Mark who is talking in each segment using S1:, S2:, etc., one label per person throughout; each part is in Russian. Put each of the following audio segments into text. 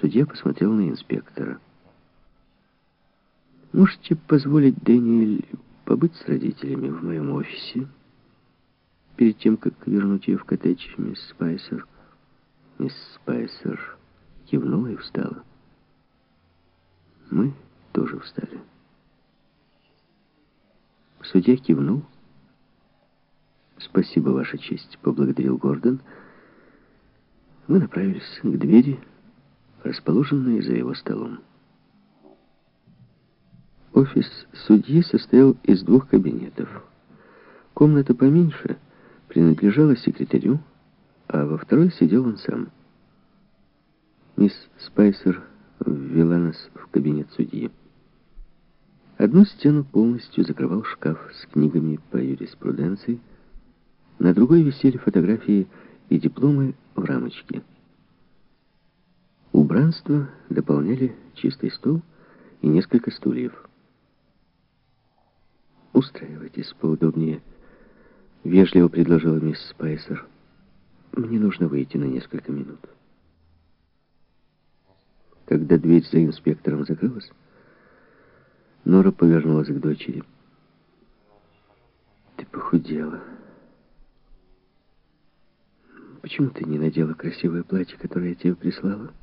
S1: Судья посмотрел на инспектора. «Можете позволить, Дэниэль, побыть с родителями в моем офисе?» Перед тем, как вернуть ее в коттедж, мисс Спайсер... Мисс Спайсер кивнула и встала. Мы тоже встали. Судья кивнул. «Спасибо, Ваша честь», — поблагодарил Гордон. Мы направились к двери, расположенной за его столом. Офис судьи состоял из двух кабинетов. Комната поменьше принадлежала секретарю, а во второй сидел он сам. Мисс Спайсер ввела нас в кабинет судьи. Одну стену полностью закрывал шкаф с книгами по юриспруденции, на другой висели фотографии и дипломы в рамочке. Убранство дополняли чистый стол и несколько стульев. «Устраивайтесь поудобнее», — вежливо предложила мисс Спайсер. «Мне нужно выйти на несколько минут». Когда дверь за инспектором закрылась, Нора повернулась к дочери. «Ты похудела. Почему ты не надела красивое платье, которое я тебе прислала?»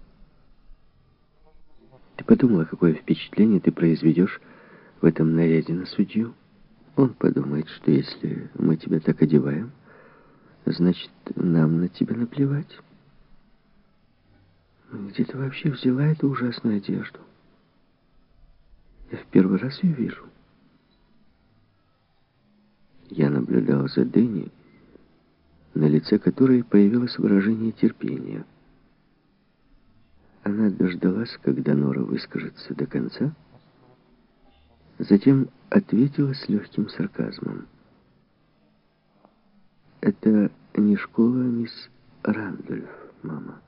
S1: Ты подумала, какое впечатление ты произведешь в этом наряде на судью? Он подумает, что если мы тебя так одеваем, значит, нам на тебя наплевать. Где ты вообще взяла эту ужасную одежду? Я в первый раз ее вижу. Я наблюдал за Дэнни, на лице которой появилось выражение терпения. Она дождалась, когда Нора выскажется до конца, затем ответила с легким сарказмом. «Это не школа, мисс Рандольф, мама.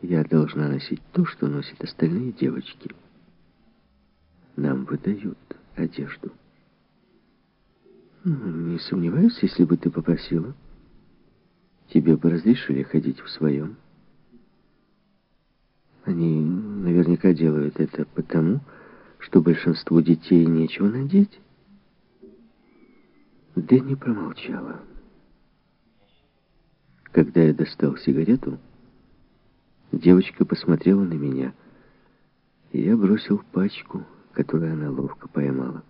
S1: Я должна носить то, что носят остальные девочки. Нам выдают одежду». Ну, «Не сомневаюсь, если бы ты попросила. Тебе бы разрешили ходить в своем». Они наверняка делают это потому, что большинству детей нечего надеть. Дэнни промолчала. Когда я достал сигарету, девочка посмотрела на меня, и я бросил пачку, которую она ловко поймала.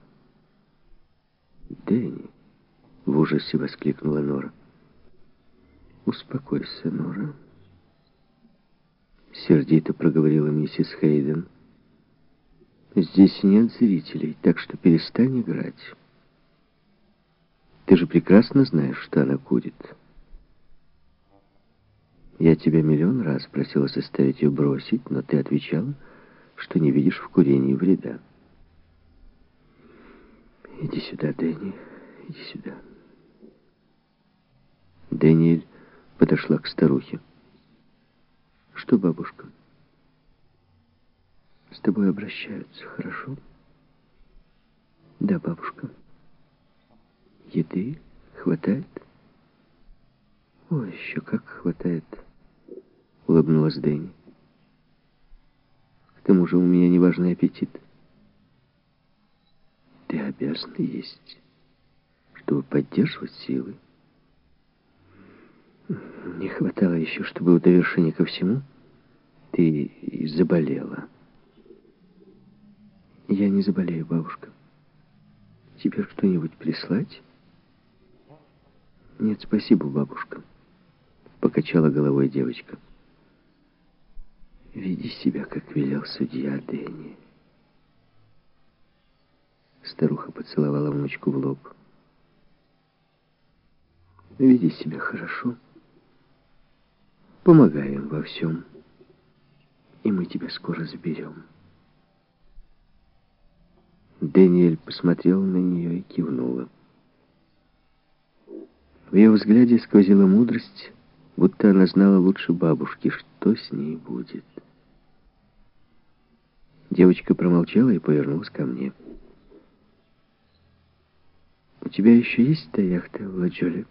S1: «Дэнни!» — в ужасе воскликнула Нора. «Успокойся, Нора». Сердито проговорила миссис Хейден. Здесь нет зрителей, так что перестань играть. Ты же прекрасно знаешь, что она курит. Я тебя миллион раз просила заставить ее бросить, но ты отвечала, что не видишь в курении вреда. Иди сюда, Дэнни, иди сюда. Дэниэль подошла к старухе. Что, бабушка? С тобой обращаются, хорошо? Да, бабушка. Еды хватает? О, еще как хватает, улыбнулась Дэнни. К тому же у меня неважный аппетит. Ты обязан есть, чтобы поддерживать силы. Не хватало еще, чтобы в довершение ко всему ты заболела. Я не заболею, бабушка. Тебе что-нибудь прислать? Нет, спасибо, бабушка. Покачала головой девочка. Веди себя, как велел судья Дэнни. Старуха поцеловала внучку в лоб. Веди себя хорошо. Помогаем во всем. И мы тебя скоро заберем. Дэниэль посмотрел на нее и кивнула. В ее взгляде сквозила мудрость, будто она знала лучше бабушки, что с ней будет. Девочка промолчала и повернулась ко мне. «У тебя еще есть та яхта в Ладжоле?»